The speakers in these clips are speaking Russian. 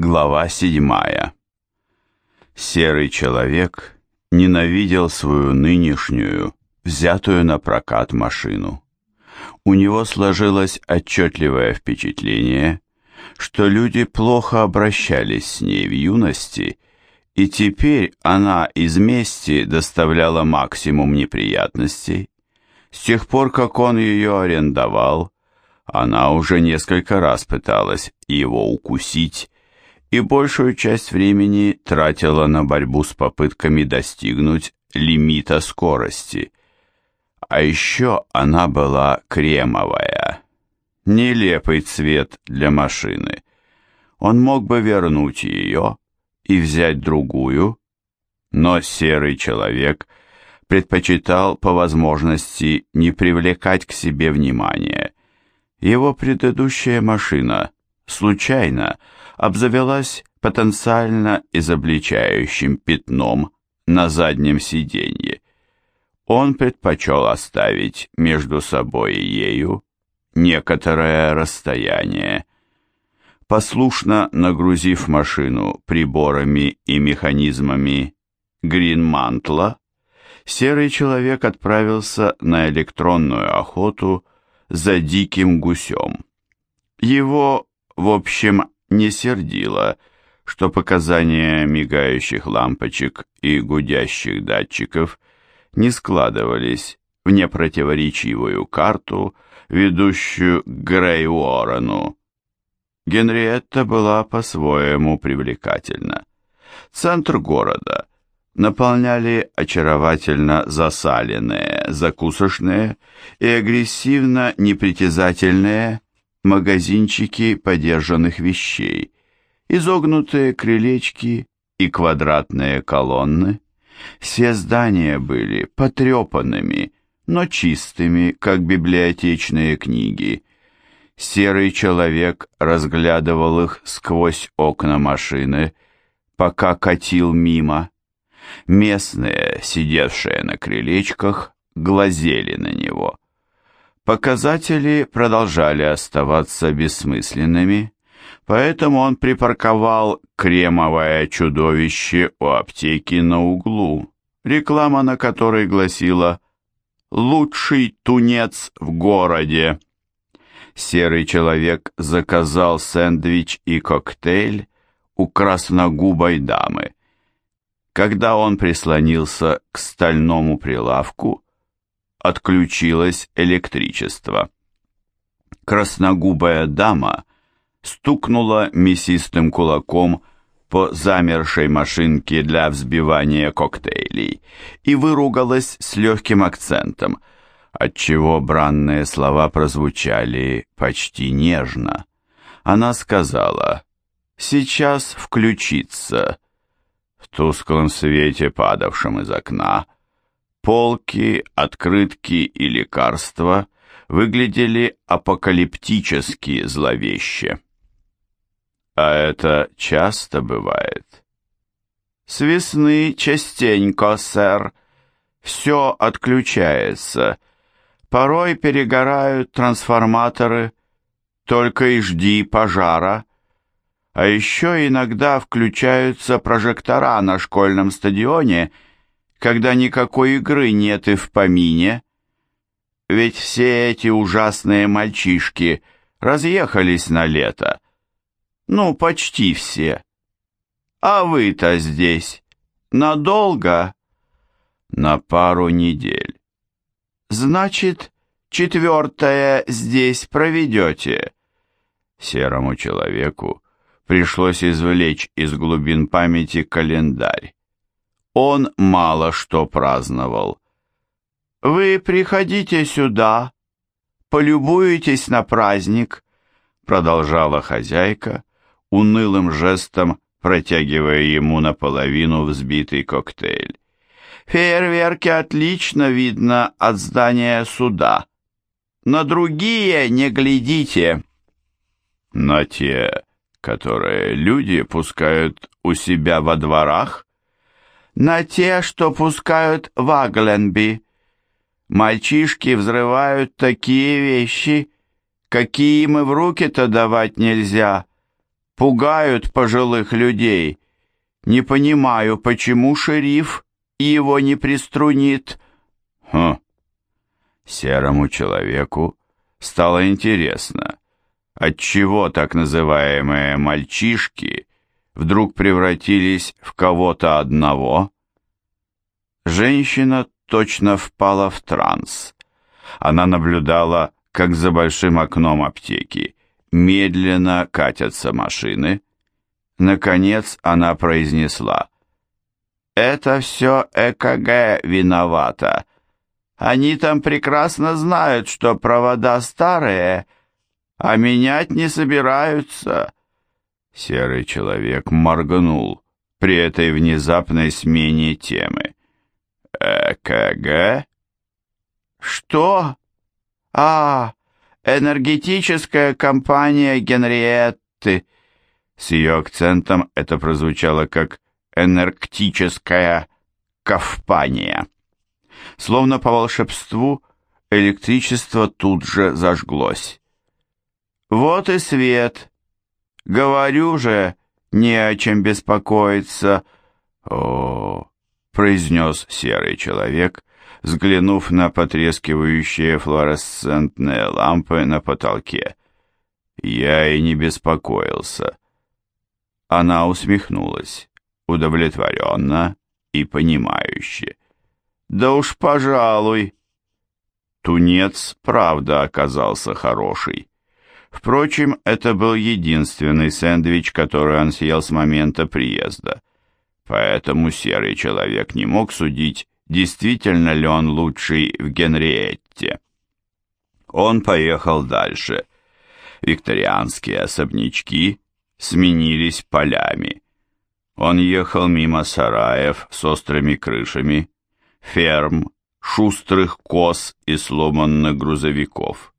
Глава седьмая. Серый человек ненавидел свою нынешнюю, взятую на прокат машину. У него сложилось отчетливое впечатление, что люди плохо обращались с ней в юности, и теперь она из мести доставляла максимум неприятностей. С тех пор, как он ее арендовал, она уже несколько раз пыталась его укусить и большую часть времени тратила на борьбу с попытками достигнуть лимита скорости. А еще она была кремовая. Нелепый цвет для машины. Он мог бы вернуть ее и взять другую, но серый человек предпочитал по возможности не привлекать к себе внимания его предыдущая машина случайно обзавелась потенциально изобличающим пятном на заднем сиденье. Он предпочел оставить между собой и ею некоторое расстояние. Послушно нагрузив машину приборами и механизмами Гринмантла, серый человек отправился на электронную охоту за диким гусем. Его, в общем, не сердило, что показания мигающих лампочек и гудящих датчиков не складывались в непротиворечивую карту, ведущую к Грей-Уоррену. Генриетта была по-своему привлекательна. Центр города наполняли очаровательно засаленные, закусочные и агрессивно непритязательные магазинчики подержанных вещей, изогнутые крылечки и квадратные колонны. Все здания были потрепанными, но чистыми, как библиотечные книги. Серый человек разглядывал их сквозь окна машины, пока катил мимо. Местные, сидевшие на крылечках, глазели на него. Показатели продолжали оставаться бессмысленными, поэтому он припарковал кремовое чудовище у аптеки на углу, реклама на которой гласила «Лучший тунец в городе». Серый человек заказал сэндвич и коктейль у красногубой дамы. Когда он прислонился к стальному прилавку, отключилось электричество. Красногубая дама стукнула мясистым кулаком по замершей машинке для взбивания коктейлей и выругалась с легким акцентом, отчего бранные слова прозвучали почти нежно. Она сказала «Сейчас включится», в тусклом свете, падавшем из окна, полки, открытки и лекарства выглядели апокалиптически зловеще. А это часто бывает. С весны частенько, сэр. Все отключается. Порой перегорают трансформаторы. Только и жди пожара. А еще иногда включаются прожектора на школьном стадионе, когда никакой игры нет и в помине. Ведь все эти ужасные мальчишки разъехались на лето. Ну, почти все. А вы-то здесь надолго? На пару недель. Значит, четвертое здесь проведете. Серому человеку пришлось извлечь из глубин памяти календарь. Он мало что праздновал. «Вы приходите сюда, полюбуетесь на праздник», продолжала хозяйка, унылым жестом протягивая ему наполовину взбитый коктейль. «Фейерверки отлично видно от здания суда. На другие не глядите». «На те которые люди пускают у себя во дворах, на те, что пускают в Агленби. Мальчишки взрывают такие вещи, какие им и в руки-то давать нельзя. пугают пожилых людей. Не понимаю, почему шериф его не приструнит. Хм. Серому человеку стало интересно, отчего так называемые мальчишки вдруг превратились в кого-то одного. Женщина точно впала в транс. Она наблюдала, как за большим окном аптеки медленно катятся машины. Наконец она произнесла. «Это все ЭКГ виновата. Они там прекрасно знают, что провода старые, а менять не собираются». Серый человек моргнул при этой внезапной смене темы. «ЭКГ?» «Что?» «А, энергетическая компания Генриетты». С ее акцентом это прозвучало как «энергетическая ковпания». Словно по волшебству электричество тут же зажглось. «Вот и свет. Говорю же, не о чем беспокоиться». «О, произнес серый человек, взглянув на потрескивающие флуоресцентные лампы на потолке. Я и не беспокоился. Она усмехнулась, удовлетворенно и понимающе. Да уж, пожалуй. Тунец, правда, оказался хороший. Впрочем, это был единственный сэндвич, который он съел с момента приезда. Поэтому серый человек не мог судить, действительно ли он лучший в Генриетте. Он поехал дальше. Викторианские особнячки сменились полями. Он ехал мимо сараев с острыми крышами, ферм, шустрых коз и сломанных грузовиков.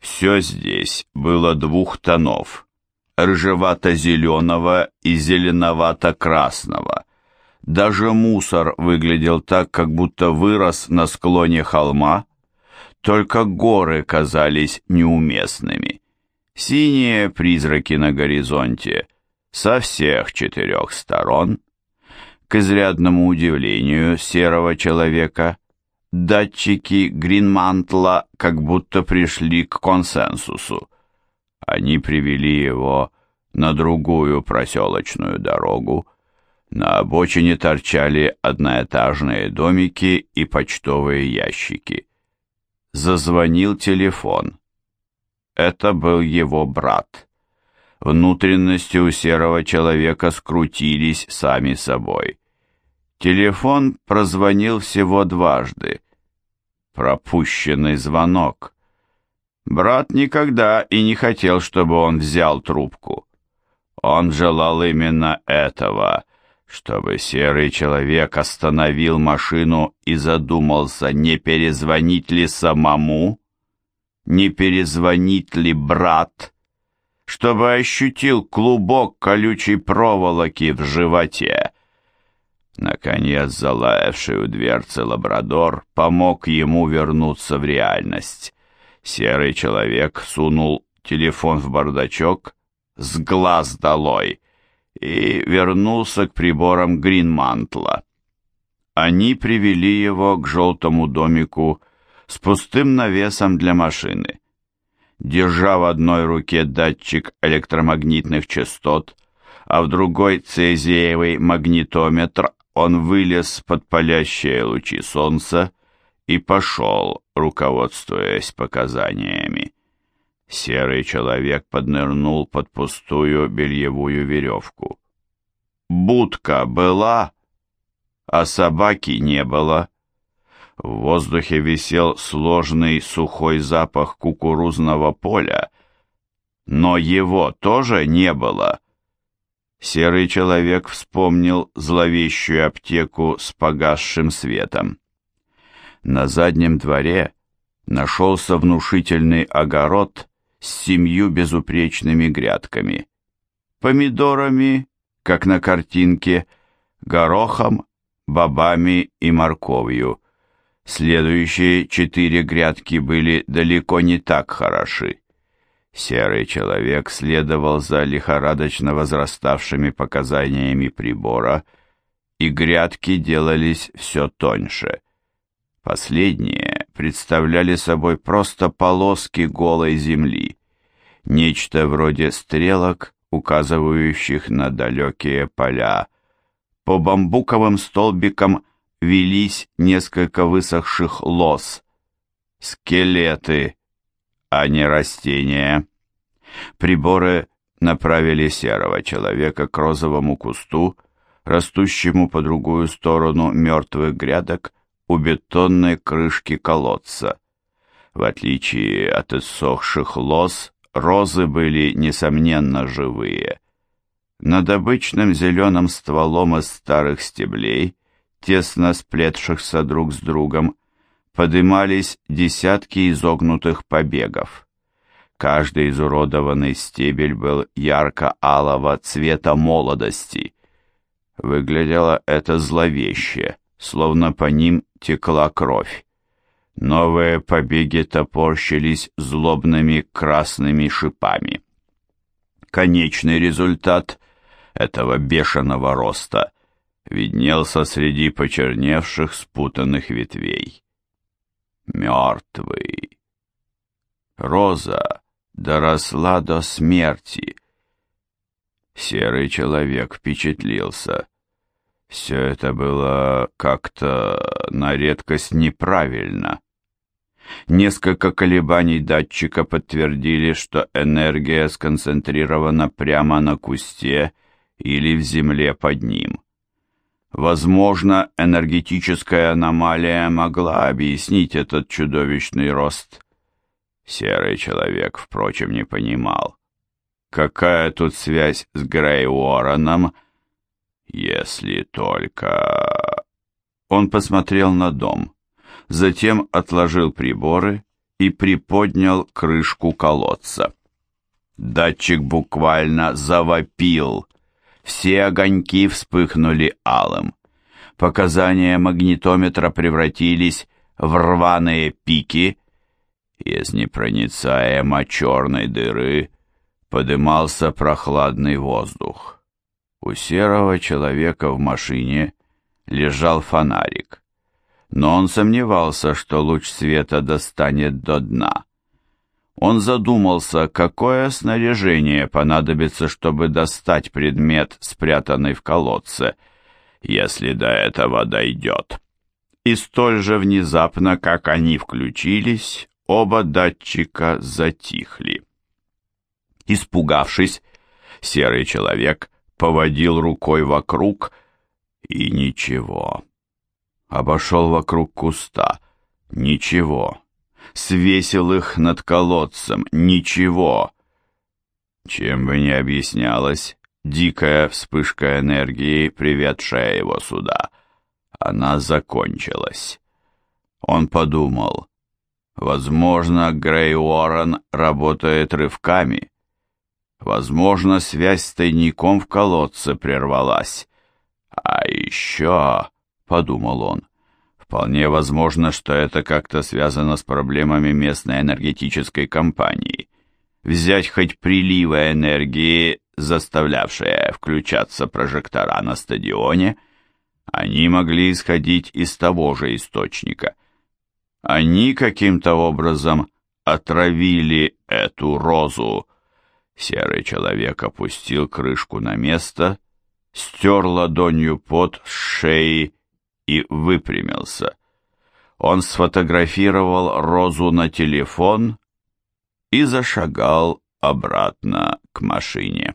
Все здесь было двух тонов, рыжевато-зеленого и зеленовато-красного. Даже мусор выглядел так, как будто вырос на склоне холма, только горы казались неуместными. Синие призраки на горизонте со всех четырех сторон. К изрядному удивлению серого человека, датчики Гринмантла как будто пришли к консенсусу. Они привели его на другую проселочную дорогу. На обочине торчали одноэтажные домики и почтовые ящики. Зазвонил телефон. Это был его брат. Внутренности у серого человека скрутились сами собой. Телефон прозвонил всего дважды. Пропущенный звонок. Брат никогда и не хотел, чтобы он взял трубку. Он желал именно этого, чтобы серый человек остановил машину и задумался, не перезвонить ли самому, не перезвонить ли брат, чтобы ощутил клубок колючей проволоки в животе. Наконец, залаявший у дверцы лабрадор помог ему вернуться в реальность. Серый человек сунул телефон в бардачок с глаз долой и вернулся к приборам Гринмантла. Они привели его к желтому домику с пустым навесом для машины. Держа в одной руке датчик электромагнитных частот, а в другой цезиевый магнитометр, он вылез под палящие лучи солнца и пошел, руководствуясь показаниями. Серый человек поднырнул под пустую бельевую веревку. Будка была, а собаки не было. В воздухе висел сложный сухой запах кукурузного поля, но его тоже не было. Серый человек вспомнил зловещую аптеку с погасшим светом. На заднем дворе нашелся внушительный огород с семью безупречными грядками. Помидорами, как на картинке, горохом, бобами и морковью. Следующие четыре грядки были далеко не так хороши. Серый человек следовал за лихорадочно возраставшими показаниями прибора, и грядки делались все тоньше. Последние представляли собой просто полоски голой земли, нечто вроде стрелок, указывающих на далекие поля. По бамбуковым столбикам велись несколько высохших лос, скелеты, а не растения. Приборы направили серого человека к розовому кусту, растущему по другую сторону мертвых грядок у бетонной крышки колодца. В отличие от иссохших лоз, розы были, несомненно, живые. Над обычным зеленым стволом из старых стеблей, тесно сплетшихся друг с другом, подымались десятки изогнутых побегов. Каждый изуродованный стебель был ярко-алого цвета молодости. Выглядело это зловеще, словно по ним текла кровь. Новые побеги топорщились злобными красными шипами. Конечный результат этого бешеного роста виднелся среди почерневших спутанных ветвей мертвый. Роза доросла до смерти. Серый человек впечатлился. Все это было как-то на редкость неправильно. Несколько колебаний датчика подтвердили, что энергия сконцентрирована прямо на кусте или в земле под ним. Возможно, энергетическая аномалия могла объяснить этот чудовищный рост. Серый человек, впрочем, не понимал. Какая тут связь с Грей Уорреном, если только... Он посмотрел на дом, затем отложил приборы и приподнял крышку колодца. Датчик буквально завопил — все огоньки вспыхнули алым. Показания магнитометра превратились в рваные пики. Из непроницаемо черной дыры подымался прохладный воздух. У серого человека в машине лежал фонарик, но он сомневался, что луч света достанет до дна. Он задумался, какое снаряжение понадобится, чтобы достать предмет, спрятанный в колодце, если до этого дойдет. И столь же внезапно, как они включились, оба датчика затихли. Испугавшись, серый человек поводил рукой вокруг, и ничего. Обошел вокруг куста, ничего свесил их над колодцем. Ничего. Чем бы ни объяснялась дикая вспышка энергии, приведшая его сюда, она закончилась. Он подумал, возможно, Грей Уоррен работает рывками. Возможно, связь с тайником в колодце прервалась. А еще, подумал он, Вполне возможно, что это как-то связано с проблемами местной энергетической компании. Взять хоть приливы энергии, заставлявшие включаться прожектора на стадионе, они могли исходить из того же источника. Они каким-то образом отравили эту розу. Серый человек опустил крышку на место, стер ладонью под с шеи и выпрямился. Он сфотографировал Розу на телефон и зашагал обратно к машине.